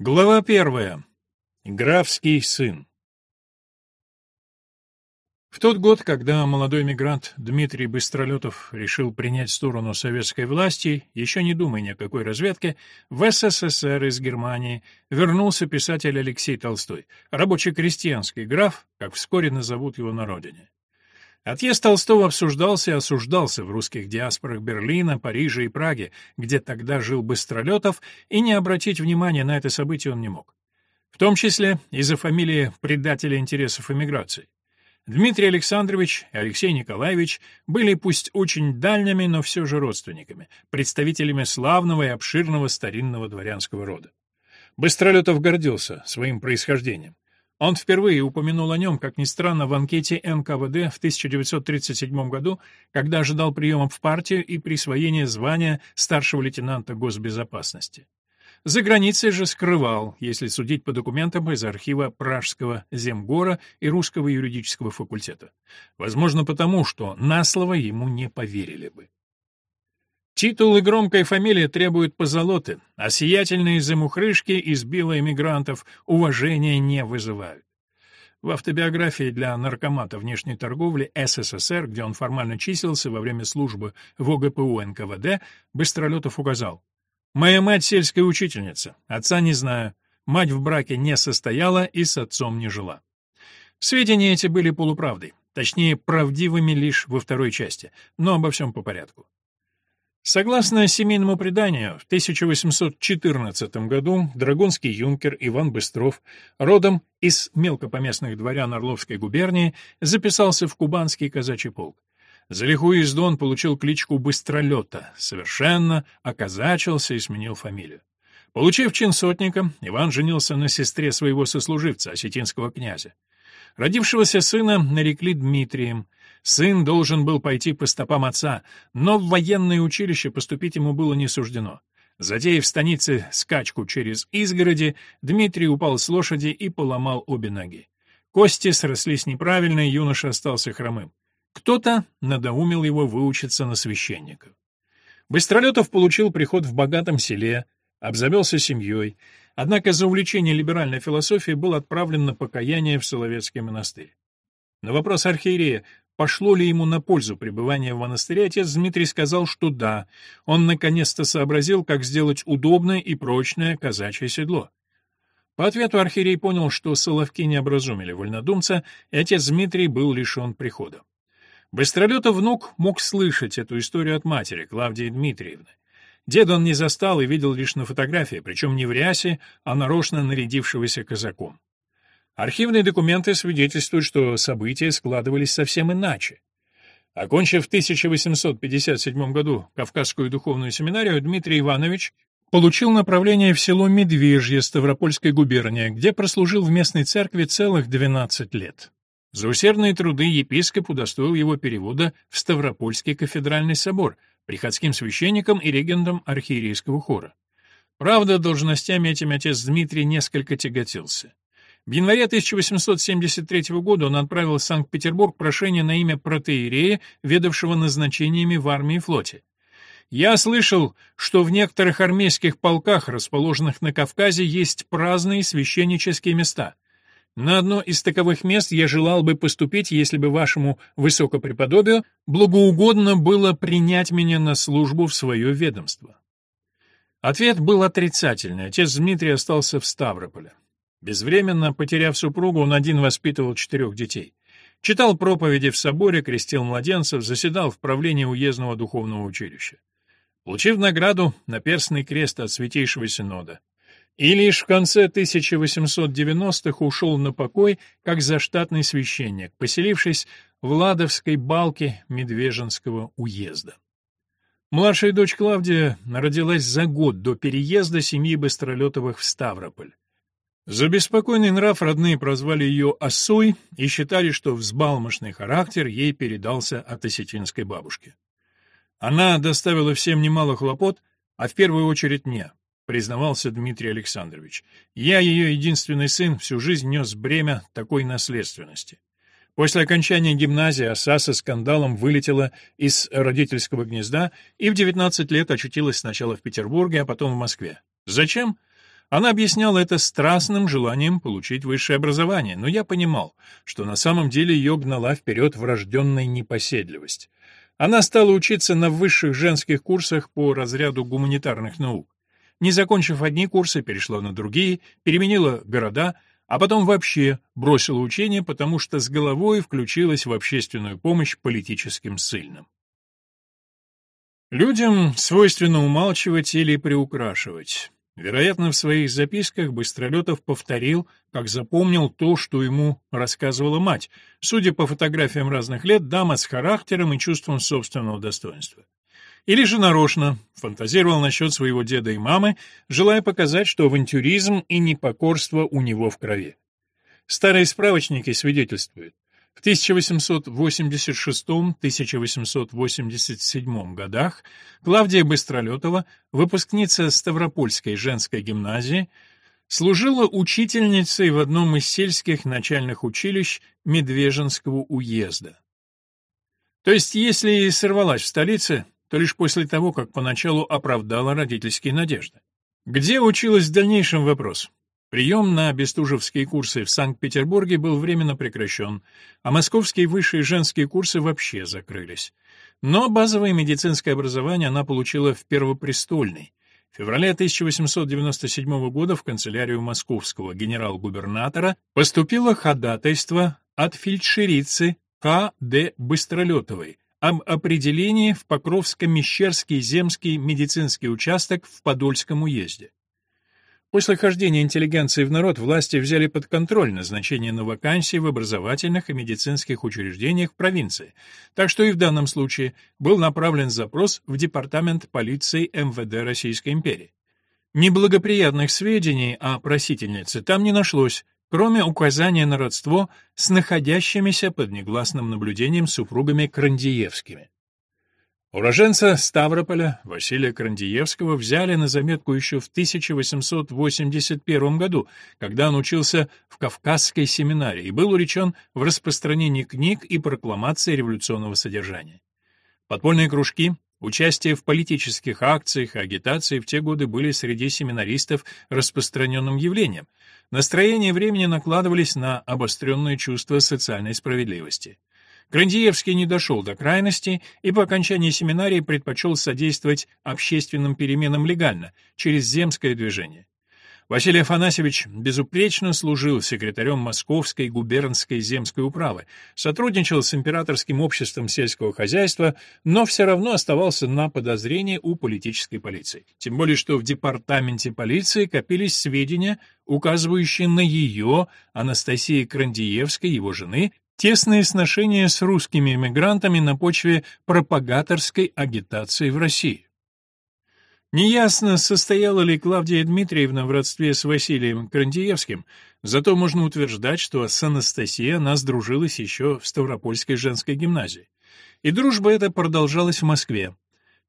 Глава первая. Графский сын. В тот год, когда молодой мигрант Дмитрий Быстролетов решил принять сторону советской власти, еще не думая ни о какой разведке, в СССР из Германии вернулся писатель Алексей Толстой, рабоче-крестьянский граф, как вскоре назовут его на родине. Отъезд Толстого обсуждался и осуждался в русских диаспорах Берлина, Парижа и Праги, где тогда жил Быстролетов, и не обратить внимания на это событие он не мог. В том числе из-за фамилии предателя интересов эмиграции. Дмитрий Александрович и Алексей Николаевич были пусть очень дальними, но все же родственниками, представителями славного и обширного старинного дворянского рода. Быстролетов гордился своим происхождением. Он впервые упомянул о нем, как ни странно, в анкете НКВД в 1937 году, когда ожидал приема в партию и присвоения звания старшего лейтенанта госбезопасности. За границей же скрывал, если судить по документам из архива Пражского земгора и Русского юридического факультета. Возможно, потому, что на слово ему не поверили бы. Титул и громкая фамилия требуют позолоты, а сиятельные замухрышки избила эмигрантов уважения не вызывают. В автобиографии для наркомата внешней торговли СССР, где он формально числился во время службы в ОГПУ НКВД, Быстролетов указал «Моя мать сельская учительница, отца не знаю, мать в браке не состояла и с отцом не жила». Сведения эти были полуправдой, точнее, правдивыми лишь во второй части, но обо всем по порядку. Согласно семейному преданию, в 1814 году драгунский юнкер Иван Быстров, родом из мелкопоместных дворян Орловской губернии, записался в кубанский казачий полк. За лихую езду он получил кличку Быстролета, совершенно оказачился и сменил фамилию. Получив чин сотника, Иван женился на сестре своего сослуживца, осетинского князя. Родившегося сына нарекли Дмитрием, Сын должен был пойти по стопам отца, но в военное училище поступить ему было не суждено. Затеяв в станице скачку через изгороди, Дмитрий упал с лошади и поломал обе ноги. Кости срослись неправильно, и юноша остался хромым. Кто-то надоумил его выучиться на священника. Быстролетов получил приход в богатом селе, обзавелся семьей, однако за увлечение либеральной философией был отправлен на покаяние в Соловецкий монастырь. На вопрос архиерея, Пошло ли ему на пользу пребывание в монастыре, отец Дмитрий сказал, что да. Он наконец-то сообразил, как сделать удобное и прочное казачье седло. По ответу архиерей понял, что соловки не образумили вольнодумца, и отец Дмитрий был лишен прихода. Быстролетов внук мог слышать эту историю от матери, Клавдии Дмитриевны. Деда он не застал и видел лишь на фотографии, причем не в рясе, а нарочно нарядившегося казаком. Архивные документы свидетельствуют, что события складывались совсем иначе. Окончив в 1857 году Кавказскую духовную семинарию, Дмитрий Иванович получил направление в село Медвежье Ставропольской губернии, где прослужил в местной церкви целых 12 лет. За усердные труды епископ удостоил его перевода в Ставропольский кафедральный собор приходским священником и регентом архиерейского хора. Правда, должностями этим отец Дмитрий несколько тяготился. В январе 1873 года он отправил в Санкт-Петербург прошение на имя протеерея, ведавшего назначениями в армии и флоте. «Я слышал, что в некоторых армейских полках, расположенных на Кавказе, есть праздные священнические места. На одно из таковых мест я желал бы поступить, если бы вашему высокопреподобию благоугодно было принять меня на службу в свое ведомство». Ответ был отрицательный. Отец Дмитрий остался в Ставрополе. Безвременно потеряв супругу, он один воспитывал четырех детей. Читал проповеди в соборе, крестил младенцев, заседал в правлении уездного духовного училища. Получив награду на перстный крест от Святейшего Синода. И лишь в конце 1890-х ушел на покой как заштатный священник, поселившись в Ладовской балке Медвеженского уезда. Младшая дочь Клавдия родилась за год до переезда семьи Быстролетовых в Ставрополь. За беспокойный нрав родные прозвали ее «осой» и считали, что взбалмошный характер ей передался от осетинской бабушки. Она доставила всем немало хлопот, а в первую очередь мне, признавался Дмитрий Александрович. Я, ее единственный сын, всю жизнь нес бремя такой наследственности. После окончания гимназии оса со скандалом вылетела из родительского гнезда и в 19 лет очутилась сначала в Петербурге, а потом в Москве. Зачем? Она объясняла это страстным желанием получить высшее образование, но я понимал, что на самом деле ее гнала вперед врожденная непоседливость. Она стала учиться на высших женских курсах по разряду гуманитарных наук. Не закончив одни курсы, перешла на другие, переменила города, а потом вообще бросила учение, потому что с головой включилась в общественную помощь политическим ссыльным. Людям свойственно умалчивать или приукрашивать. Вероятно, в своих записках Быстролетов повторил, как запомнил то, что ему рассказывала мать, судя по фотографиям разных лет, дама с характером и чувством собственного достоинства. Или же нарочно фантазировал насчет своего деда и мамы, желая показать, что авантюризм и непокорство у него в крови. Старые справочники свидетельствуют, в 1886-1887 годах Клавдия Быстролетова, выпускница Ставропольской женской гимназии, служила учительницей в одном из сельских начальных училищ Медвеженского уезда. То есть, если и сорвалась в столице, то лишь после того, как поначалу оправдала родительские надежды. Где училась в дальнейшем вопрос? Прием на бестужевские курсы в Санкт-Петербурге был временно прекращен, а московские высшие женские курсы вообще закрылись. Но базовое медицинское образование она получила в Первопрестольной. В феврале 1897 года в канцелярию московского генерал-губернатора поступило ходатайство от фельдшерицы К. Д. Быстролетовой об определении в Покровско-Мещерский земский медицинский участок в Подольском уезде. После хождения интеллигенции в народ власти взяли под контроль назначение на вакансии в образовательных и медицинских учреждениях провинции, так что и в данном случае был направлен запрос в Департамент полиции МВД Российской империи. Неблагоприятных сведений о просительнице там не нашлось, кроме указания на родство с находящимися под негласным наблюдением супругами Крандиевскими. Уроженца Ставрополя Василия Крандиевского взяли на заметку еще в 1881 году, когда он учился в Кавказской семинарии и был уречен в распространении книг и прокламаций революционного содержания. Подпольные кружки, участие в политических акциях и агитации в те годы были среди семинаристов распространенным явлением. Настроения времени накладывались на обостренное чувство социальной справедливости. Грандиевский не дошел до крайности и по окончании семинарии предпочел содействовать общественным переменам легально, через земское движение. Василий Афанасьевич безупречно служил секретарем Московской губернской земской управы, сотрудничал с императорским обществом сельского хозяйства, но все равно оставался на подозрении у политической полиции. Тем более, что в департаменте полиции копились сведения, указывающие на ее, Анастасии Крандиевской, его жены, тесные сношения с русскими эмигрантами на почве пропагаторской агитации в России. Неясно, состояла ли Клавдия Дмитриевна в родстве с Василием Крандиевским, зато можно утверждать, что с Анастасией она сдружилась еще в Ставропольской женской гимназии. И дружба эта продолжалась в Москве.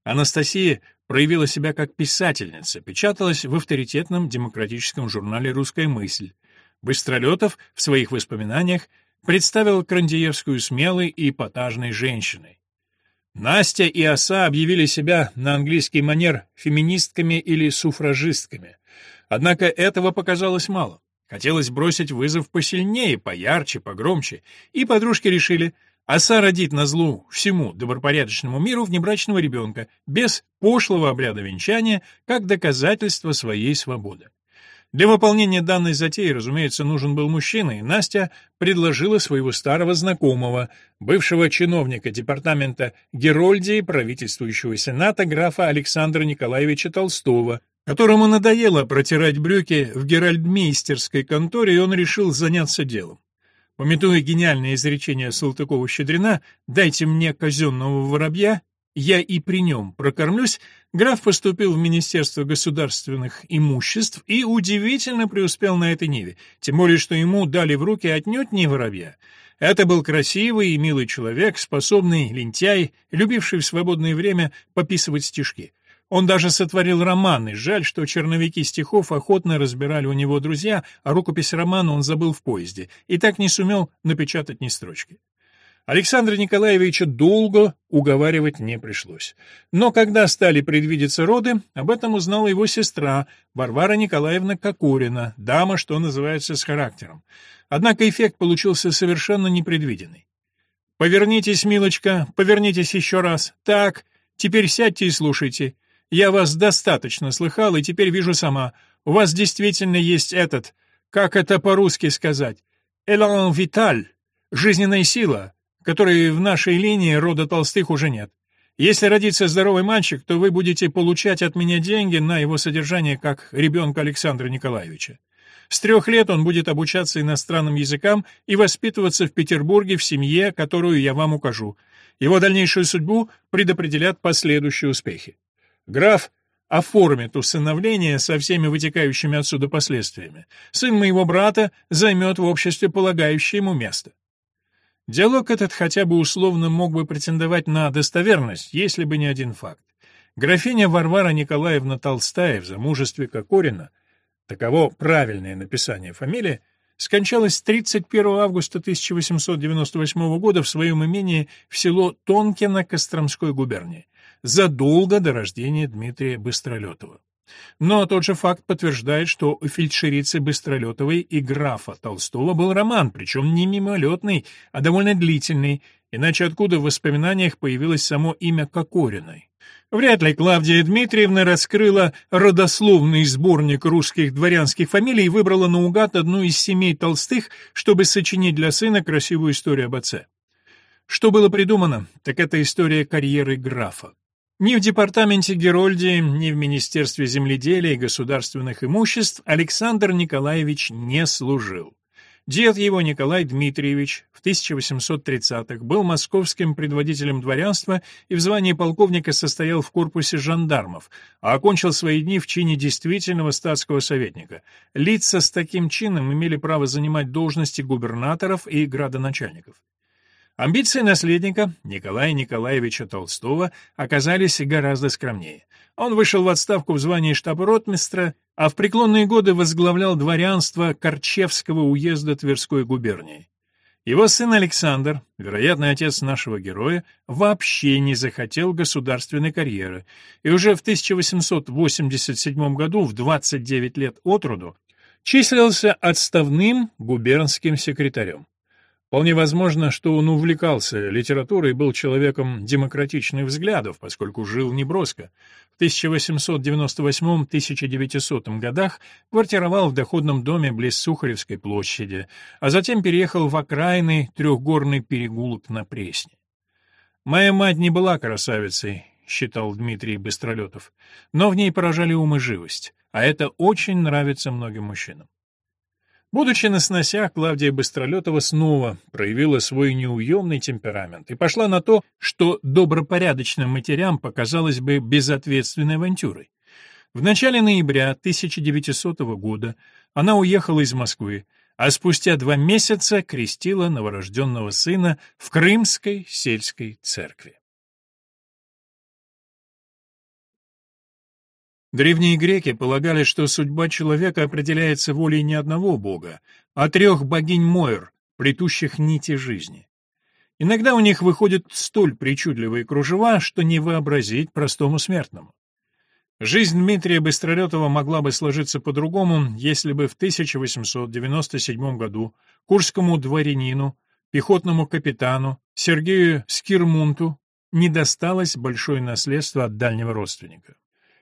Анастасия проявила себя как писательница, печаталась в авторитетном демократическом журнале «Русская мысль». Быстролетов в своих воспоминаниях представил Крандиевскую смелой и эпатажной женщиной. Настя и Оса объявили себя на английский манер феминистками или суфражистками. Однако этого показалось мало. Хотелось бросить вызов посильнее, поярче, погромче, и подружки решили, Оса родит на злу всему добропорядочному миру внебрачного ребенка, без пошлого обряда венчания, как доказательство своей свободы. Для выполнения данной затеи, разумеется, нужен был мужчина, и Настя предложила своего старого знакомого, бывшего чиновника департамента Герольдии правительствующего сената графа Александра Николаевича Толстого, которому надоело протирать брюки в геральдмейстерской конторе, и он решил заняться делом. Пометуя гениальное изречение Салтыкова-Щедрина «Дайте мне казенного воробья, я и при нем прокормлюсь, граф поступил в Министерство государственных имуществ и удивительно преуспел на этой ниве, тем более что ему дали в руки отнюдь не воробья. Это был красивый и милый человек, способный лентяй, любивший в свободное время пописывать стишки. Он даже сотворил романы, жаль, что черновики стихов охотно разбирали у него друзья, а рукопись романа он забыл в поезде и так не сумел напечатать ни строчки. Александра Николаевича долго уговаривать не пришлось. Но когда стали предвидеться роды, об этом узнала его сестра Варвара Николаевна Кокорина, дама, что называется, с характером. Однако эффект получился совершенно непредвиденный. «Повернитесь, милочка, повернитесь еще раз. Так, теперь сядьте и слушайте. Я вас достаточно слыхал и теперь вижу сама. У вас действительно есть этот, как это по-русски сказать, «элан виталь», жизненная сила, которой в нашей линии рода Толстых уже нет. Если родится здоровый мальчик, то вы будете получать от меня деньги на его содержание как ребенка Александра Николаевича. С трех лет он будет обучаться иностранным языкам и воспитываться в Петербурге в семье, которую я вам укажу. Его дальнейшую судьбу предопределят последующие успехи. Граф оформит усыновление со всеми вытекающими отсюда последствиями. Сын моего брата займет в обществе полагающее ему место. Диалог этот хотя бы условно мог бы претендовать на достоверность, если бы не один факт. Графиня Варвара Николаевна Толстая в замужестве Кокорина, таково правильное написание фамилии, скончалась 31 августа 1898 года в своем имении в село Тонкино Костромской губернии, задолго до рождения Дмитрия Быстролетова. Но тот же факт подтверждает, что у фельдшерицы Быстролетовой и графа Толстого был роман, причем не мимолетный, а довольно длительный, иначе откуда в воспоминаниях появилось само имя Кокориной. Вряд ли Клавдия Дмитриевна раскрыла родословный сборник русских дворянских фамилий и выбрала наугад одну из семей Толстых, чтобы сочинить для сына красивую историю об отце. Что было придумано, так это история карьеры графа. Ни в департаменте Герольдии, ни в Министерстве земледелия и государственных имуществ Александр Николаевич не служил. Дед его, Николай Дмитриевич, в 1830-х был московским предводителем дворянства и в звании полковника состоял в корпусе жандармов, а окончил свои дни в чине действительного статского советника. Лица с таким чином имели право занимать должности губернаторов и градоначальников. Амбиции наследника Николая Николаевича Толстого оказались гораздо скромнее. Он вышел в отставку в звании штаб-ротмистра, а в преклонные годы возглавлял дворянство Корчевского уезда Тверской губернии. Его сын Александр, вероятно, отец нашего героя, вообще не захотел государственной карьеры, и уже в 1887 году, в 29 лет от роду, числился отставным губернским секретарем. Вполне возможно, что он увлекался литературой и был человеком демократичных взглядов, поскольку жил неброско. В 1898-1900 годах квартировал в доходном доме близ Сухаревской площади, а затем переехал в окраинный трехгорный перегулок на Пресне. «Моя мать не была красавицей», — считал Дмитрий Быстролетов, «но в ней поражали ум и живость, а это очень нравится многим мужчинам». Будучи на сносях, Клавдия Быстролетова снова проявила свой неуемный темперамент и пошла на то, что добропорядочным матерям показалось бы безответственной авантюрой. В начале ноября 1900 года она уехала из Москвы, а спустя два месяца крестила новорожденного сына в Крымской сельской церкви. Древние греки полагали, что судьба человека определяется волей не одного бога, а трех богинь Мойр, плетущих нити жизни. Иногда у них выходят столь причудливые кружева, что не вообразить простому смертному. Жизнь Дмитрия Быстролетова могла бы сложиться по-другому, если бы в 1897 году курскому дворянину, пехотному капитану Сергею Скирмунту не досталось большое наследство от дальнего родственника.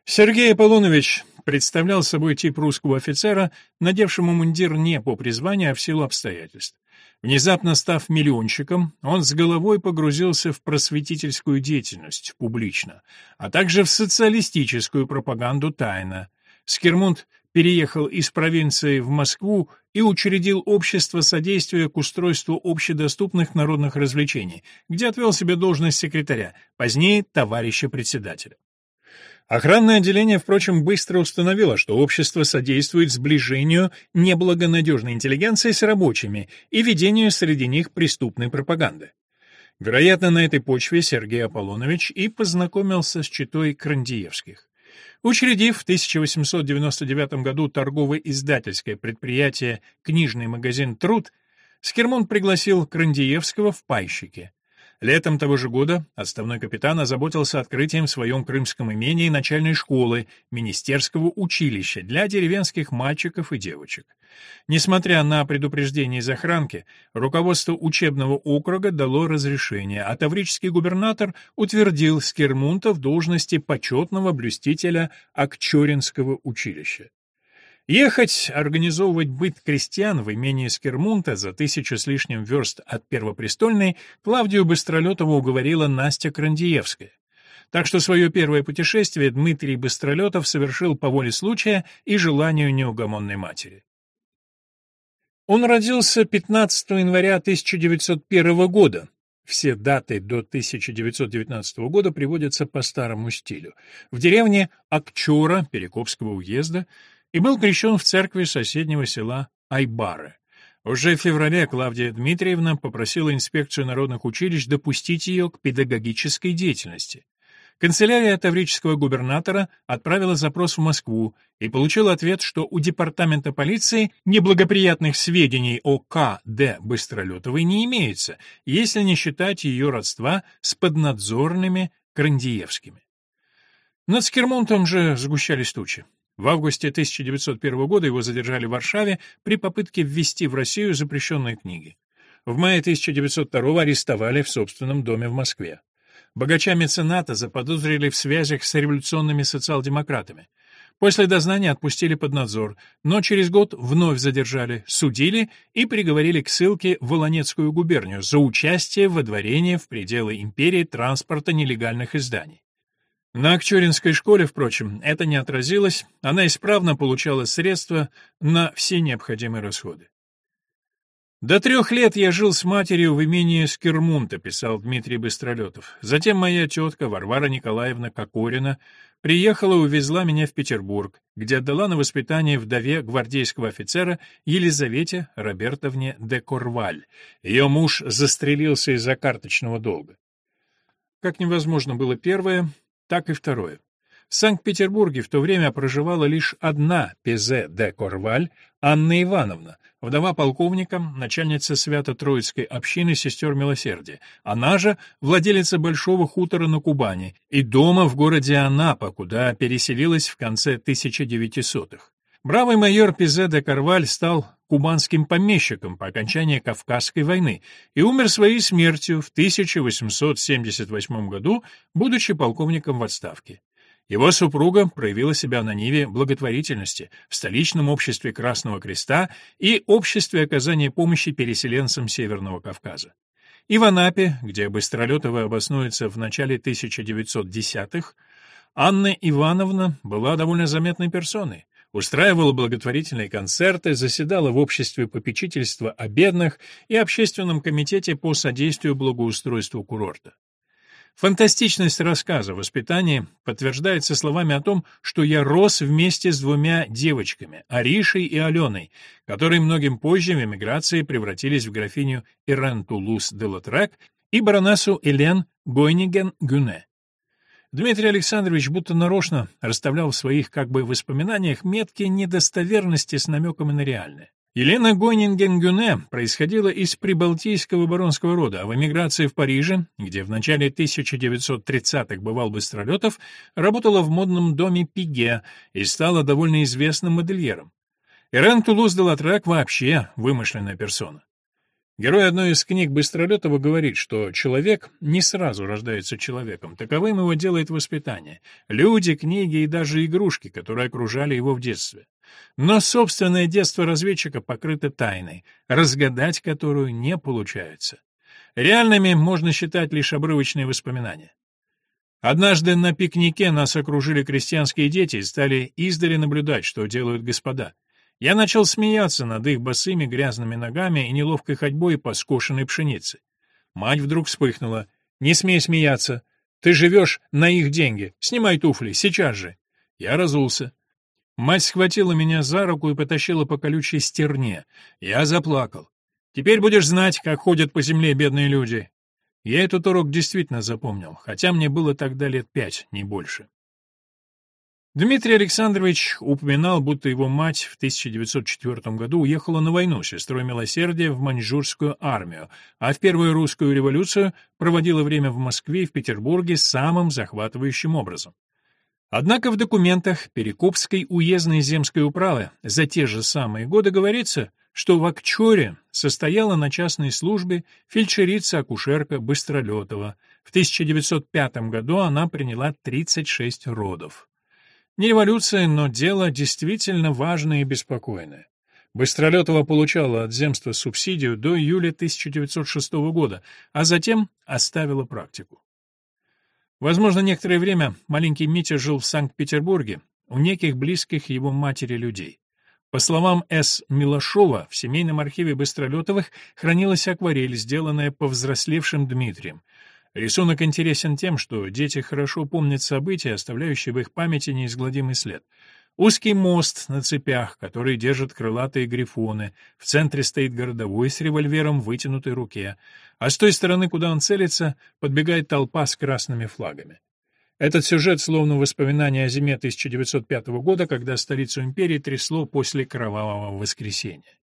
Сергей Аполлонович представлял собой тип русского офицера, надевшему мундир не по призванию, а в силу обстоятельств. Внезапно став миллионщиком, он с головой погрузился в просветительскую деятельность публично, а также в социалистическую пропаганду тайно. Скирмунд переехал из провинции в Москву и учредил общество содействия к устройству общедоступных народных развлечений, где отвел себе должность секретаря, позднее товарища председателя. Охранное отделение, впрочем, быстро установило, что общество содействует сближению неблагонадежной интеллигенции с рабочими и ведению среди них преступной пропаганды. Вероятно, на этой почве Сергей Аполлонович и познакомился с читой Крандиевских. Учредив в 1899 году торгово-издательское предприятие «Книжный магазин «Труд», Скирмон пригласил Крандиевского в пайщики. Летом того же года отставной капитан озаботился открытием в своем крымском имении начальной школы, министерского училища для деревенских мальчиков и девочек. Несмотря на предупреждение из охранки, руководство учебного округа дало разрешение, а таврический губернатор утвердил Скирмунта в должности почетного блюстителя Акчоринского училища. Ехать, организовывать быт крестьян в имении Скермунта за тысячу с лишним верст от Первопрестольной Клавдию Быстролетову уговорила Настя Крандиевская. Так что свое первое путешествие Дмитрий Быстролетов совершил по воле случая и желанию неугомонной матери. Он родился 15 января 1901 года. Все даты до 1919 года приводятся по старому стилю. В деревне Акчора Перекопского уезда и был крещен в церкви соседнего села Айбары. Уже в феврале Клавдия Дмитриевна попросила инспекцию народных училищ допустить ее к педагогической деятельности. Канцелярия таврического губернатора отправила запрос в Москву и получила ответ, что у департамента полиции неблагоприятных сведений о К. Д. Быстролетовой не имеется, если не считать ее родства с поднадзорными Крандиевскими. Над Скермонтом же сгущались тучи. В августе 1901 года его задержали в Варшаве при попытке ввести в Россию запрещенные книги. В мае 1902 арестовали в собственном доме в Москве. Богача-мецената заподозрили в связях с революционными социал-демократами. После дознания отпустили под надзор, но через год вновь задержали, судили и приговорили к ссылке в Волонецкую губернию за участие в водворении в пределы империи транспорта нелегальных изданий. На Акчуринской школе, впрочем, это не отразилось, она исправно получала средства на все необходимые расходы. «До трех лет я жил с матерью в имении Скирмунта», — писал Дмитрий Быстролетов. «Затем моя тетка Варвара Николаевна Кокорина приехала и увезла меня в Петербург, где отдала на воспитание вдове гвардейского офицера Елизавете Робертовне де Корваль. Ее муж застрелился из-за карточного долга. Как невозможно было первое, так и второе. В Санкт-Петербурге в то время проживала лишь одна Пезе де Корваль, Анна Ивановна, вдова полковника, начальница Свято-Троицкой общины сестер Милосердия. Она же владелица большого хутора на Кубани и дома в городе Анапа, куда переселилась в конце 1900-х. Бравый майор Пизе де Карваль стал кубанским помещиком по окончании Кавказской войны и умер своей смертью в 1878 году, будучи полковником в отставке. Его супруга проявила себя на Ниве благотворительности в столичном обществе Красного Креста и обществе оказания помощи переселенцам Северного Кавказа. И в Анапе, где Быстролетова обоснуется в начале 1910-х, Анна Ивановна была довольно заметной персоной устраивала благотворительные концерты, заседала в обществе попечительства о бедных и общественном комитете по содействию благоустройству курорта. Фантастичность рассказа о воспитании подтверждается словами о том, что я рос вместе с двумя девочками, Аришей и Аленой, которые многим позже в эмиграции превратились в графиню Ирен Тулус де Лотрек и баронессу Элен Гойниген-Гюне. Дмитрий Александрович будто нарочно расставлял в своих как бы воспоминаниях метки недостоверности с намеками на реальное. Елена Гойнинген-Гюне происходила из прибалтийского баронского рода, а в эмиграции в Париже, где в начале 1930-х бывал Быстролетов, работала в модном доме Пиге и стала довольно известным модельером. Ирен Тулуз де Латрак вообще вымышленная персона. Герой одной из книг Быстролетова говорит, что человек не сразу рождается человеком, таковым его делает воспитание, люди, книги и даже игрушки, которые окружали его в детстве. Но собственное детство разведчика покрыто тайной, разгадать которую не получается. Реальными можно считать лишь обрывочные воспоминания. Однажды на пикнике нас окружили крестьянские дети и стали издали наблюдать, что делают господа. Я начал смеяться над их босыми грязными ногами и неловкой ходьбой по скошенной пшенице. Мать вдруг вспыхнула. «Не смей смеяться. Ты живешь на их деньги. Снимай туфли, сейчас же». Я разулся. Мать схватила меня за руку и потащила по колючей стерне. Я заплакал. «Теперь будешь знать, как ходят по земле бедные люди». Я этот урок действительно запомнил, хотя мне было тогда лет пять, не больше. Дмитрий Александрович упоминал, будто его мать в 1904 году уехала на войну с сестрой милосердия в маньчжурскую армию, а в Первую русскую революцию проводила время в Москве и в Петербурге самым захватывающим образом. Однако в документах Перекопской уездной земской управы за те же самые годы говорится, что в Акчоре состояла на частной службе фельдшерица-акушерка Быстролетова. В 1905 году она приняла 36 родов. Не революция, но дело действительно важное и беспокойное. Быстролетова получала от земства субсидию до июля 1906 года, а затем оставила практику. Возможно, некоторое время маленький Митя жил в Санкт-Петербурге, у неких близких его матери людей. По словам С. Милошова, в семейном архиве Быстролетовых хранилась акварель, сделанная повзрослевшим Дмитрием. Рисунок интересен тем, что дети хорошо помнят события, оставляющие в их памяти неизгладимый след. Узкий мост на цепях, который держат крылатые грифоны, в центре стоит городовой с револьвером в вытянутой руке, а с той стороны, куда он целится, подбегает толпа с красными флагами. Этот сюжет словно воспоминание о зиме 1905 года, когда столицу империи трясло после Кровавого воскресенья.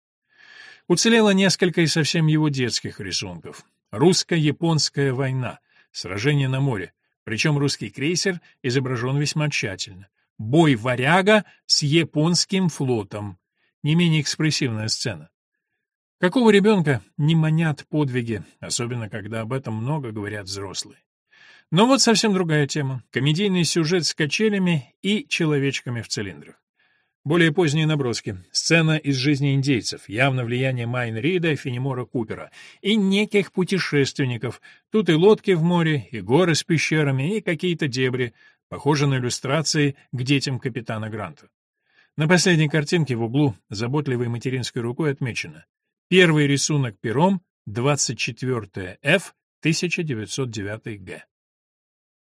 Уцелело несколько и совсем его детских рисунков. Русско-японская война. Сражение на море. Причем русский крейсер изображен весьма тщательно. Бой «Варяга» с японским флотом. Не менее экспрессивная сцена. Какого ребенка не манят подвиги, особенно когда об этом много говорят взрослые. Но вот совсем другая тема. Комедийный сюжет с качелями и человечками в цилиндрах. Более поздние наброски. Сцена из жизни индейцев, явно влияние Майн Рида Фенемора Купера, и неких путешественников. Тут и лодки в море, и горы с пещерами, и какие-то дебри, похожи на иллюстрации к детям капитана Гранта. На последней картинке в углу заботливой материнской рукой отмечено «Первый рисунок пером, 24 F, 1909 Г».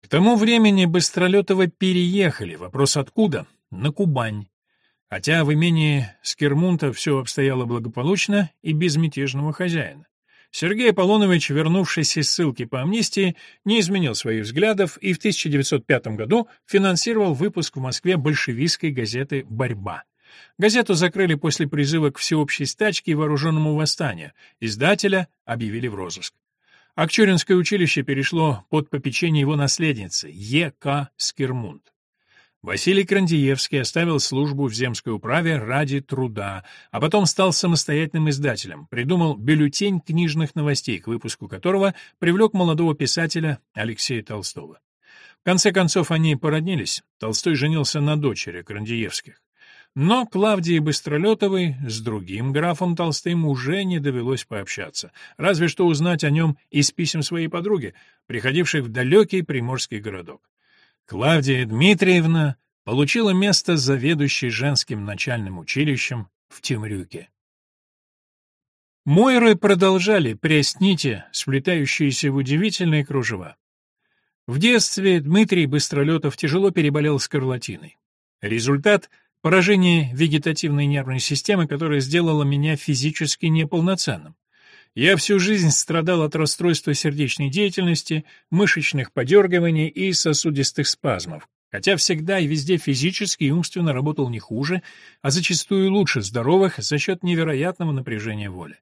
К тому времени Быстролетова переехали, вопрос откуда? На Кубань. Хотя в имении Скирмунта все обстояло благополучно и без мятежного хозяина. Сергей Аполлонович, вернувшись из ссылки по амнистии, не изменил своих взглядов и в 1905 году финансировал выпуск в Москве большевистской газеты «Борьба». Газету закрыли после призыва к всеобщей стачке и вооруженному восстанию. Издателя объявили в розыск. Акчуринское училище перешло под попечение его наследницы Е.К. Скирмунд. Василий Крандиевский оставил службу в земской управе ради труда, а потом стал самостоятельным издателем, придумал бюллетень книжных новостей, к выпуску которого привлек молодого писателя Алексея Толстого. В конце концов они породнились, Толстой женился на дочери Крандиевских. Но Клавдии Быстролетовой с другим графом Толстым уже не довелось пообщаться, разве что узнать о нем из писем своей подруги, приходившей в далекий приморский городок. Клавдия Дмитриевна получила место заведующей женским начальным училищем в Темрюке. Мойры продолжали прясть нити, сплетающиеся в удивительные кружева. В детстве Дмитрий Быстролетов тяжело переболел скарлатиной. Результат — поражение вегетативной нервной системы, которое сделало меня физически неполноценным. Я всю жизнь страдал от расстройства сердечной деятельности, мышечных подергиваний и сосудистых спазмов, хотя всегда и везде физически и умственно работал не хуже, а зачастую лучше здоровых за счет невероятного напряжения воли.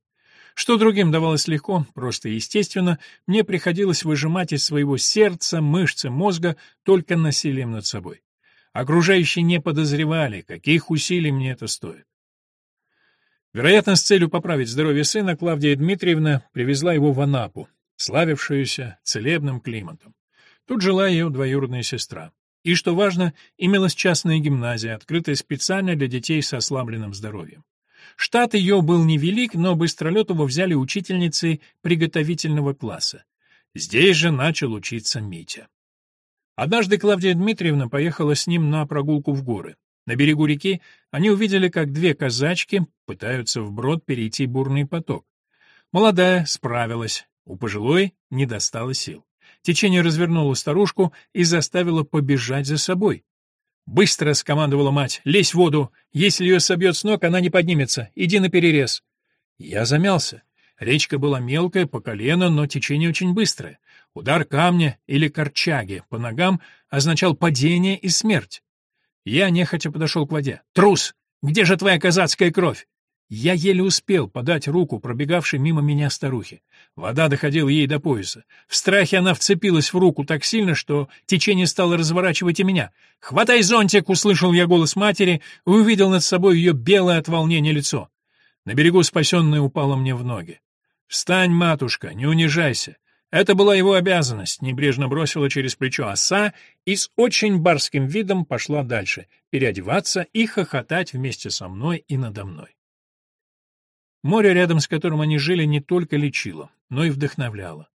Что другим давалось легко, просто и естественно, мне приходилось выжимать из своего сердца, мышцы, мозга только насилием над собой. Окружающие не подозревали, каких усилий мне это стоит. Вероятно, с целью поправить здоровье сына, Клавдия Дмитриевна привезла его в Анапу, славившуюся целебным климатом. Тут жила ее двоюродная сестра. И, что важно, имелась частная гимназия, открытая специально для детей с ослабленным здоровьем. Штат ее был невелик, но Быстролетову взяли учительницей приготовительного класса. Здесь же начал учиться Митя. Однажды Клавдия Дмитриевна поехала с ним на прогулку в горы. На берегу реки они увидели, как две казачки пытаются вброд перейти бурный поток. Молодая справилась, у пожилой не достало сил. Течение развернуло старушку и заставило побежать за собой. «Быстро!» — скомандовала мать. «Лезь в воду! Если ее собьет с ног, она не поднимется. Иди на перерез!» Я замялся. Речка была мелкая, по колено, но течение очень быстрое. Удар камня или корчаги по ногам означал падение и смерть. Я нехотя подошел к воде. «Трус! Где же твоя казацкая кровь?» Я еле успел подать руку пробегавшей мимо меня старухе. Вода доходила ей до пояса. В страхе она вцепилась в руку так сильно, что течение стало разворачивать и меня. «Хватай зонтик!» — услышал я голос матери и увидел над собой ее белое от волнения лицо. На берегу спасенная упала мне в ноги. «Встань, матушка, не унижайся. Это была его обязанность, небрежно бросила через плечо оса и с очень барским видом пошла дальше, переодеваться и хохотать вместе со мной и надо мной. Море, рядом с которым они жили, не только лечило, но и вдохновляло.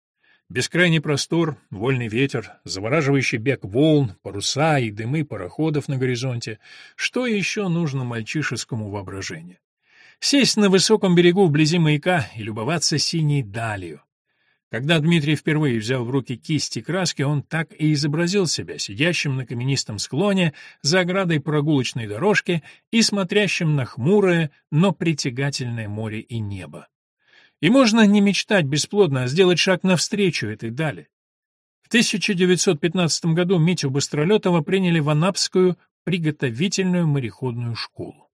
Бескрайний простор, вольный ветер, завораживающий бег волн, паруса и дымы пароходов на горизонте. Что еще нужно мальчишескому воображению? Сесть на высоком берегу вблизи маяка и любоваться синей далью. Когда Дмитрий впервые взял в руки кисти краски, он так и изобразил себя сидящим на каменистом склоне за оградой прогулочной дорожки и смотрящим на хмурое, но притягательное море и небо. И можно не мечтать бесплодно, а сделать шаг навстречу этой дали. В 1915 году Митю Быстролетова приняли в Анапскую приготовительную мореходную школу.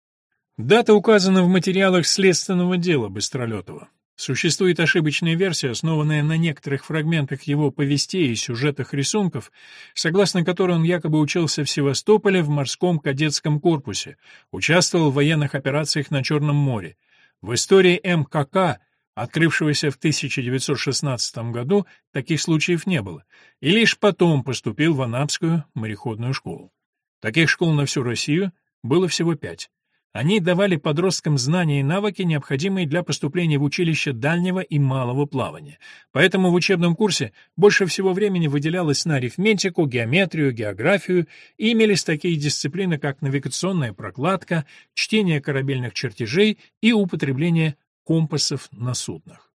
Дата указана в материалах следственного дела Быстролетова. Существует ошибочная версия, основанная на некоторых фрагментах его повестей и сюжетах рисунков, согласно которой он якобы учился в Севастополе в морском кадетском корпусе, участвовал в военных операциях на Черном море. В истории МКК, открывшегося в 1916 году, таких случаев не было, и лишь потом поступил в Анапскую мореходную школу. Таких школ на всю Россию было всего пять. Они давали подросткам знания и навыки, необходимые для поступления в училище дальнего и малого плавания. Поэтому в учебном курсе больше всего времени выделялось на арифметику, геометрию, географию и имелись такие дисциплины, как навигационная прокладка, чтение корабельных чертежей и употребление компасов на суднах.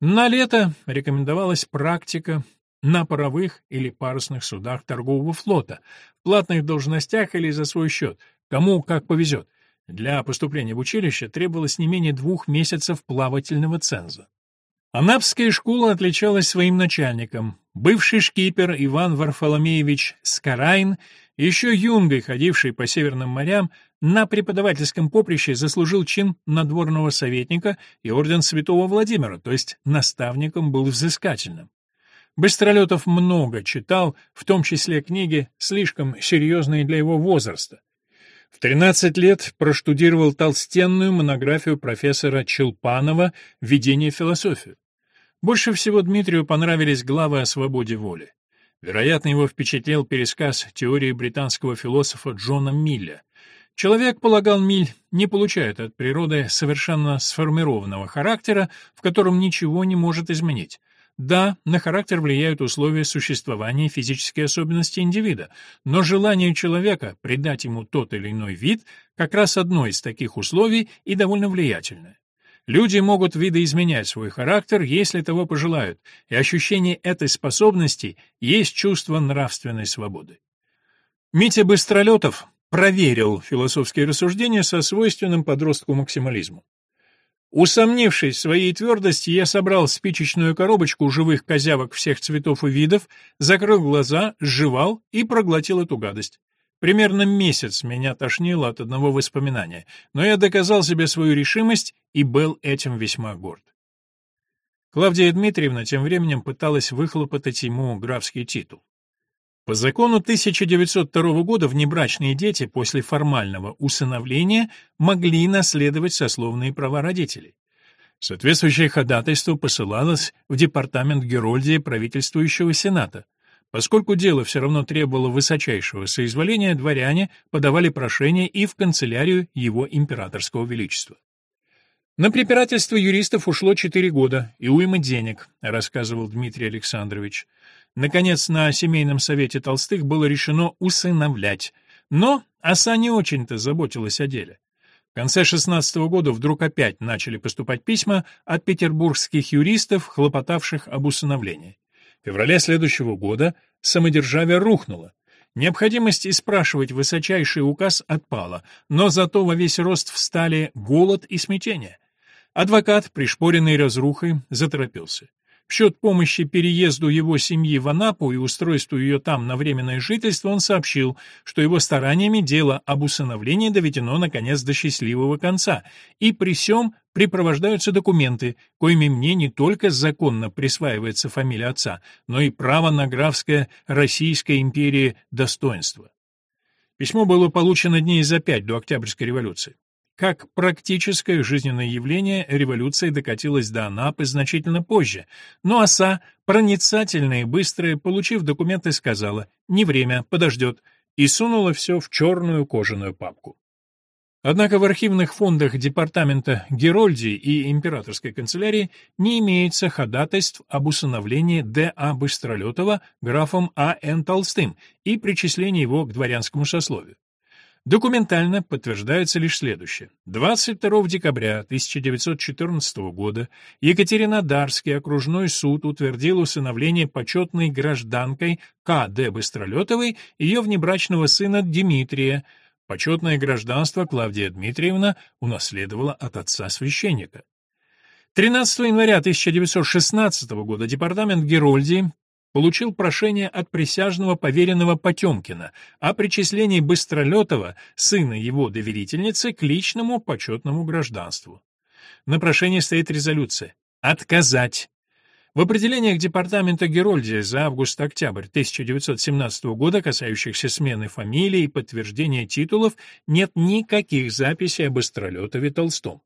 На лето рекомендовалась практика на паровых или парусных судах торгового флота, платных должностях или за свой счет – Кому как повезет. Для поступления в училище требовалось не менее двух месяцев плавательного ценза. Анапская школа отличалась своим начальником. Бывший шкипер Иван Варфоломеевич Скарайн, еще юнгой, ходивший по северным морям, на преподавательском поприще заслужил чин надворного советника и орден святого Владимира, то есть наставником был взыскательным. Быстролетов много читал, в том числе книги, слишком серьезные для его возраста. В 13 лет проштудировал толстенную монографию профессора Челпанова «Введение в философию». Больше всего Дмитрию понравились главы о свободе воли. Вероятно, его впечатлил пересказ теории британского философа Джона Милля. Человек, полагал Миль, не получает от природы совершенно сформированного характера, в котором ничего не может изменить. Да, на характер влияют условия существования и физические особенности индивида, но желание человека придать ему тот или иной вид как раз одно из таких условий и довольно влиятельное. Люди могут видоизменять свой характер, если того пожелают, и ощущение этой способности есть чувство нравственной свободы. Митя Быстролетов проверил философские рассуждения со свойственным подростку максимализму. Усомнившись в своей твердости, я собрал спичечную коробочку живых козявок всех цветов и видов, закрыл глаза, сживал и проглотил эту гадость. Примерно месяц меня тошнило от одного воспоминания, но я доказал себе свою решимость и был этим весьма горд. Клавдия Дмитриевна тем временем пыталась выхлопотать ему графский титул. По закону 1902 года внебрачные дети после формального усыновления могли наследовать сословные права родителей. Соответствующее ходатайство посылалось в департамент Герольдии правительствующего Сената. Поскольку дело все равно требовало высочайшего соизволения, дворяне подавали прошение и в канцелярию его императорского величества. На препирательство юристов ушло четыре года и уйма денег, рассказывал Дмитрий Александрович. Наконец, на семейном совете Толстых было решено усыновлять. Но оса не очень-то заботилась о деле. В конце 16 -го года вдруг опять начали поступать письма от петербургских юристов, хлопотавших об усыновлении. В феврале следующего года самодержавие рухнуло. Необходимость испрашивать высочайший указ отпала, но зато во весь рост встали голод и смятение. Адвокат, пришпоренный разрухой, заторопился. В счет помощи переезду его семьи в Анапу и устройству ее там на временное жительство он сообщил, что его стараниями дело об усыновлении доведено наконец до счастливого конца, и при сём припровождаются документы, коими мне не только законно присваивается фамилия отца, но и право на графское Российской империи достоинство. Письмо было получено дней за пять до Октябрьской революции. Как практическое жизненное явление революция докатилась до Анапы значительно позже, но оса, проницательная и быстрая, получив документы, сказала «не время, подождет», и сунула все в черную кожаную папку. Однако в архивных фондах департамента Герольдии и императорской канцелярии не имеется ходатайств об усыновлении Д.А. Быстролетова графом А.Н. Толстым и причислении его к дворянскому сословию. Документально подтверждается лишь следующее. 22 декабря 1914 года Екатеринодарский окружной суд утвердил усыновление почетной гражданкой К.Д. Быстролетовой ее внебрачного сына Дмитрия. Почетное гражданство Клавдия Дмитриевна унаследовала от отца священника. 13 января 1916 года департамент Герольдии получил прошение от присяжного поверенного Потемкина о причислении Быстролетова, сына его доверительницы, к личному почетному гражданству. На прошении стоит резолюция «Отказать». В определениях Департамента Герольдия за август-октябрь 1917 года, касающихся смены фамилии и подтверждения титулов, нет никаких записей об Быстролетове Толстом.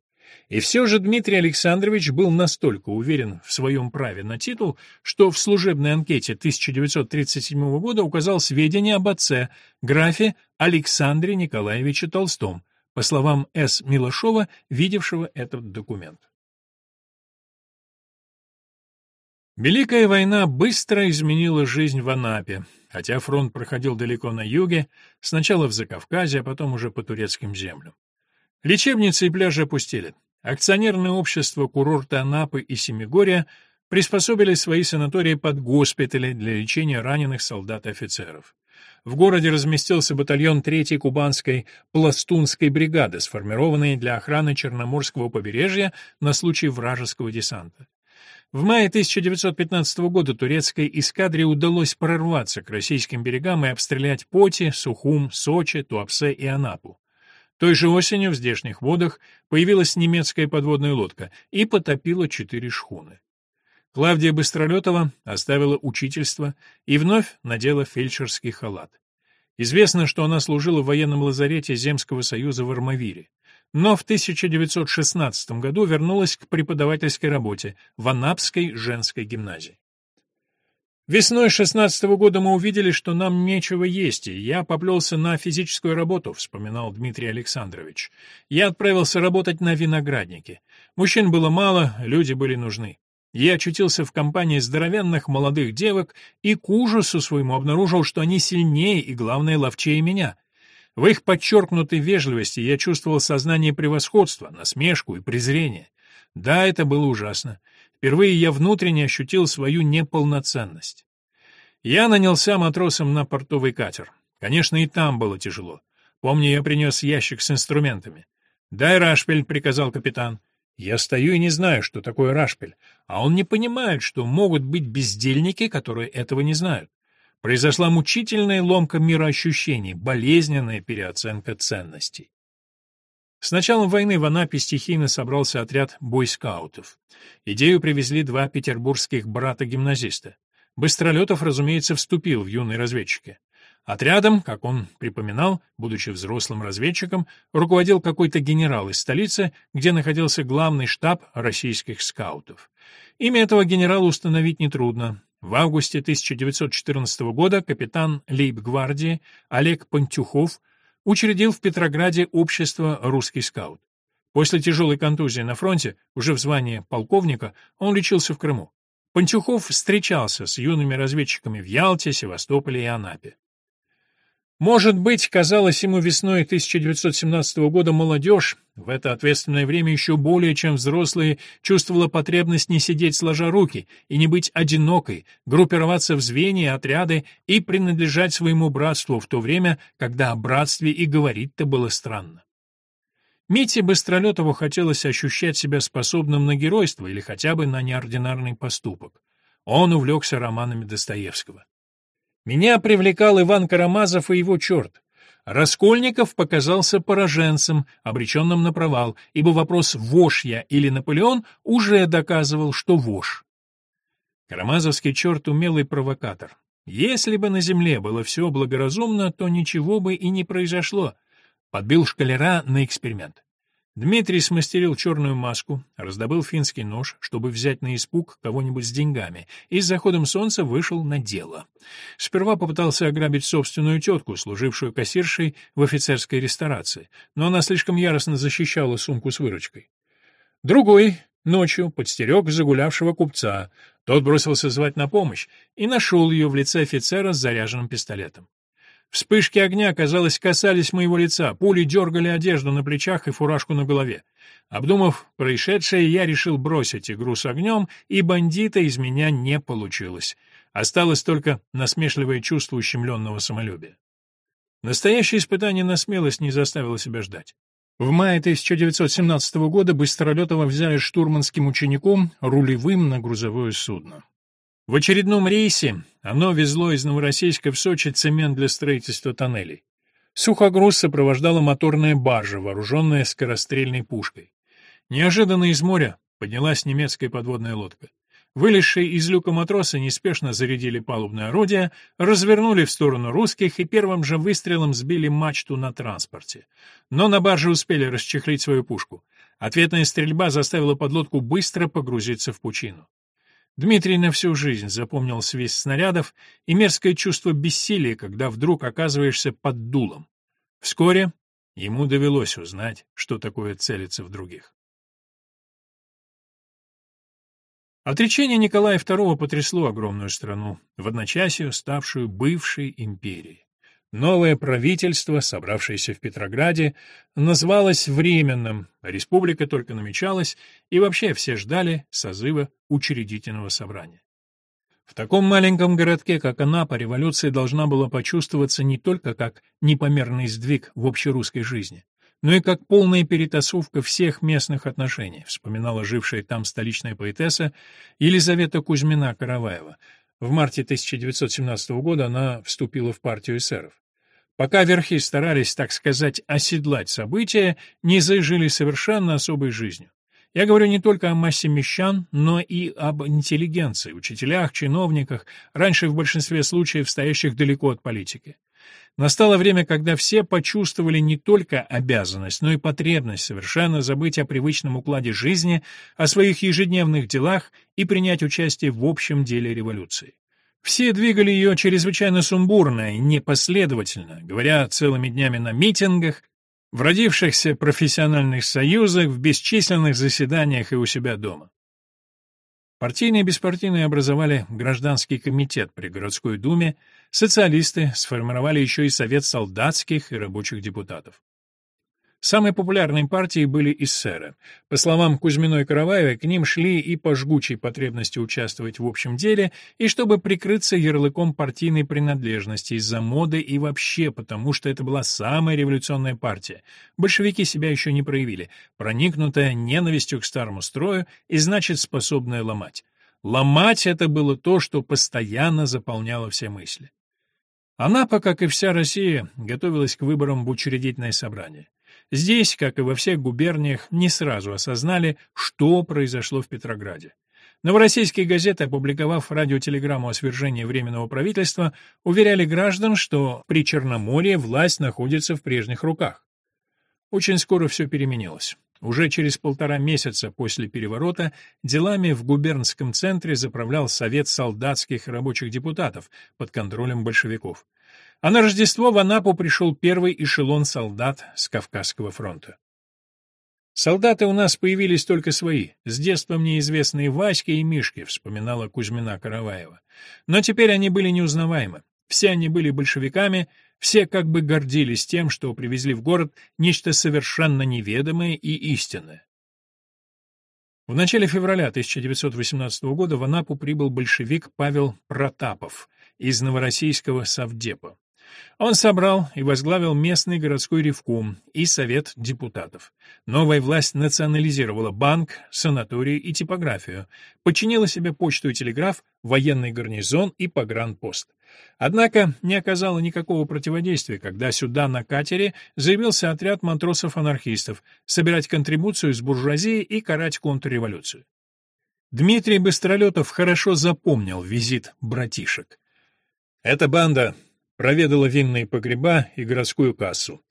И все же Дмитрий Александрович был настолько уверен в своем праве на титул, что в служебной анкете 1937 года указал сведения об отце, графе Александре Николаевиче Толстом, по словам С. Милошова, видевшего этот документ. Великая война быстро изменила жизнь в Анапе, хотя фронт проходил далеко на юге, сначала в Закавказье, а потом уже по турецким землям. Лечебницы и пляжи опустили. Акционерные общества курорта Анапы и Семигория приспособили свои санатории под госпитали для лечения раненых солдат и офицеров. В городе разместился батальон 3-й кубанской пластунской бригады, сформированный для охраны Черноморского побережья на случай вражеского десанта. В мае 1915 года турецкой эскадре удалось прорваться к российским берегам и обстрелять Поти, Сухум, Сочи, Туапсе и Анапу. Той же осенью в здешних водах появилась немецкая подводная лодка и потопила четыре шхуны. Клавдия Быстролетова оставила учительство и вновь надела фельдшерский халат. Известно, что она служила в военном лазарете Земского союза в Армавире, но в 1916 году вернулась к преподавательской работе в Анапской женской гимназии. Весной шестнадцатого года мы увидели, что нам нечего есть, и я поплелся на физическую работу, вспоминал Дмитрий Александрович. Я отправился работать на винограднике. Мужчин было мало, люди были нужны. Я очутился в компании здоровенных молодых девок и к ужасу своему обнаружил, что они сильнее и, главное, ловчее меня. В их подчеркнутой вежливости я чувствовал сознание превосходства, насмешку и презрение. Да, это было ужасно. Впервые я внутренне ощутил свою неполноценность. Я нанялся матросом на портовый катер. Конечно, и там было тяжело. Помню, я принес ящик с инструментами. «Дай рашпиль», — приказал капитан. Я стою и не знаю, что такое рашпиль, а он не понимает, что могут быть бездельники, которые этого не знают. Произошла мучительная ломка мироощущений, болезненная переоценка ценностей. С началом войны в Анапе стихийно собрался отряд бойскаутов. Идею привезли два петербургских брата-гимназиста. Быстролетов, разумеется, вступил в юные разведчики. Отрядом, как он припоминал, будучи взрослым разведчиком, руководил какой-то генерал из столицы, где находился главный штаб российских скаутов. Имя этого генерала установить нетрудно. В августе 1914 года капитан лейб-гвардии Олег Пантюхов учредил в Петрограде общество «Русский скаут». После тяжелой контузии на фронте, уже в звании полковника, он лечился в Крыму. Пантюхов встречался с юными разведчиками в Ялте, Севастополе и Анапе. Может быть, казалось ему весной 1917 года молодежь, в это ответственное время еще более чем взрослые, чувствовала потребность не сидеть сложа руки и не быть одинокой, группироваться в звенья, отряды и принадлежать своему братству в то время, когда о братстве и говорить-то было странно. Мите Быстролетову хотелось ощущать себя способным на геройство или хотя бы на неординарный поступок. Он увлекся романами Достоевского. Меня привлекал Иван Карамазов и его черт. Раскольников показался пораженцем, обреченным на провал, ибо вопрос «вошь я или Наполеон» уже доказывал, что вошь. Карамазовский черт — умелый провокатор. Если бы на земле было все благоразумно, то ничего бы и не произошло. Подбил шкалера на эксперимент. Дмитрий смастерил черную маску, раздобыл финский нож, чтобы взять на испуг кого-нибудь с деньгами, и с заходом солнца вышел на дело. Сперва попытался ограбить собственную тетку, служившую кассиршей в офицерской ресторации, но она слишком яростно защищала сумку с выручкой. Другой ночью подстерег загулявшего купца. Тот бросился звать на помощь и нашел ее в лице офицера с заряженным пистолетом. Вспышки огня, казалось, касались моего лица, пули дергали одежду на плечах и фуражку на голове. Обдумав происшедшее, я решил бросить игру с огнем, и бандита из меня не получилось. Осталось только насмешливое чувство ущемленного самолюбия. Настоящее испытание на смелость не заставило себя ждать. В мае 1917 года Быстролетова взяли штурманским учеником, рулевым на грузовое судно. В очередном рейсе оно везло из Новороссийска в Сочи цемент для строительства тоннелей. Сухогруз сопровождала моторная баржа, вооруженная скорострельной пушкой. Неожиданно из моря поднялась немецкая подводная лодка. Вылезшие из люка матросы неспешно зарядили палубное орудие, развернули в сторону русских и первым же выстрелом сбили мачту на транспорте. Но на барже успели расчехлить свою пушку. Ответная стрельба заставила подлодку быстро погрузиться в пучину. Дмитрий на всю жизнь запомнил свист снарядов и мерзкое чувство бессилия, когда вдруг оказываешься под дулом. Вскоре ему довелось узнать, что такое целиться в других. Отречение Николая II потрясло огромную страну, в одночасье ставшую бывшей империей. Новое правительство, собравшееся в Петрограде, называлось Временным, республика только намечалась, и вообще все ждали созыва учредительного собрания. В таком маленьком городке, как Анапа, революция должна была почувствоваться не только как непомерный сдвиг в общерусской жизни, но и как полная перетасовка всех местных отношений, вспоминала жившая там столичная поэтесса Елизавета Кузьмина-Караваева, в марте 1917 года она вступила в партию эсеров. Пока верхи старались, так сказать, оседлать события, не зажили совершенно особой жизнью. Я говорю не только о массе мещан, но и об интеллигенции, учителях, чиновниках, раньше в большинстве случаев стоящих далеко от политики. Настало время, когда все почувствовали не только обязанность, но и потребность совершенно забыть о привычном укладе жизни, о своих ежедневных делах и принять участие в общем деле революции. Все двигали ее чрезвычайно сумбурно и непоследовательно, говоря целыми днями на митингах, в родившихся профессиональных союзах, в бесчисленных заседаниях и у себя дома. Партийные и беспартийные образовали гражданский комитет при городской думе, социалисты сформировали еще и совет солдатских и рабочих депутатов. Самой популярной партией были эсеры. По словам Кузьминой Караваевой, к ним шли и по жгучей потребности участвовать в общем деле, и чтобы прикрыться ярлыком партийной принадлежности из-за моды и вообще потому, что это была самая революционная партия. Большевики себя еще не проявили, проникнутая ненавистью к старому строю и, значит, способная ломать. Ломать — это было то, что постоянно заполняло все мысли. Анапа, как и вся Россия, готовилась к выборам в учредительное собрание. Здесь, как и во всех губерниях, не сразу осознали, что произошло в Петрограде. Новороссийские газеты, опубликовав радиотелеграмму о свержении Временного правительства, уверяли граждан, что при Черноморье власть находится в прежних руках. Очень скоро все переменилось. Уже через полтора месяца после переворота делами в губернском центре заправлял Совет солдатских и рабочих депутатов под контролем большевиков. А на Рождество в Анапу пришел первый эшелон солдат с Кавказского фронта. «Солдаты у нас появились только свои, с детства мне известные Васьки и Мишки», — вспоминала Кузьмина Караваева. «Но теперь они были неузнаваемы. Все они были большевиками, все как бы гордились тем, что привезли в город нечто совершенно неведомое и истинное. В начале февраля 1918 года в Анапу прибыл большевик Павел Протапов из Новороссийского совдепа. Он собрал и возглавил местный городской ревком и совет депутатов. Новая власть национализировала банк, санаторий и типографию, подчинила себе почту и телеграф, военный гарнизон и погранпост. Однако не оказало никакого противодействия, когда сюда на катере заявился отряд матросов-анархистов собирать контрибуцию с буржуазии и карать контрреволюцию. Дмитрий Быстролетов хорошо запомнил визит братишек. Эта банда проведала винные погреба и городскую кассу,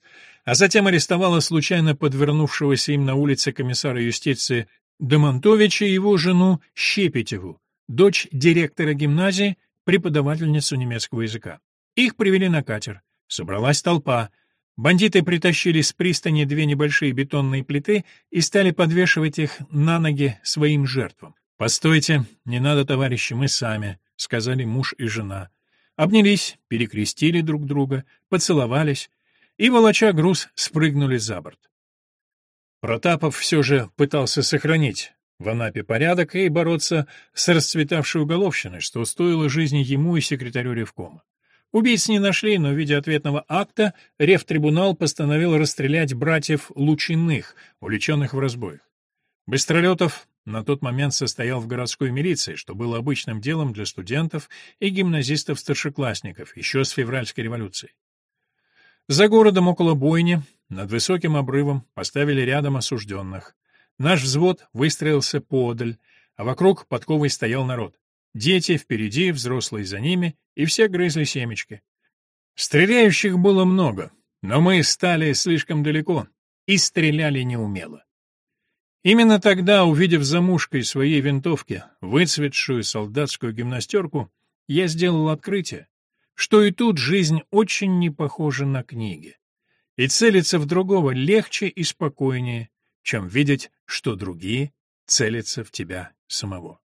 а затем арестовала случайно подвернувшегося им на улице комиссара юстиции Демонтовича и его жену Щепетеву, дочь директора гимназии, преподавательницу немецкого языка. Их привели на катер. Собралась толпа. Бандиты притащили с пристани две небольшие бетонные плиты и стали подвешивать их на ноги своим жертвам. «Постойте, не надо, товарищи, мы сами», — сказали муж и жена. Обнялись, перекрестили друг друга, поцеловались и, волоча груз, спрыгнули за борт. Протапов все же пытался сохранить в Анапе порядок и бороться с расцветавшей уголовщиной, что стоило жизни ему и секретарю Ревкома. Убийц не нашли, но в виде ответного акта Ревтрибунал постановил расстрелять братьев Лучиных, увлеченных в разбоях. Быстролетов на тот момент состоял в городской милиции, что было обычным делом для студентов и гимназистов-старшеклассников еще с февральской революции. За городом около бойни, над высоким обрывом, поставили рядом осужденных. Наш взвод выстроился поодаль, а вокруг подковой стоял народ. Дети впереди, взрослые за ними, и все грызли семечки. Стреляющих было много, но мы стали слишком далеко и стреляли неумело. Именно тогда, увидев за мушкой своей винтовки выцветшую солдатскую гимнастерку, я сделал открытие, что и тут жизнь очень не похожа на книги. И целиться в другого легче и спокойнее, чем видеть, что другие целятся в тебя самого.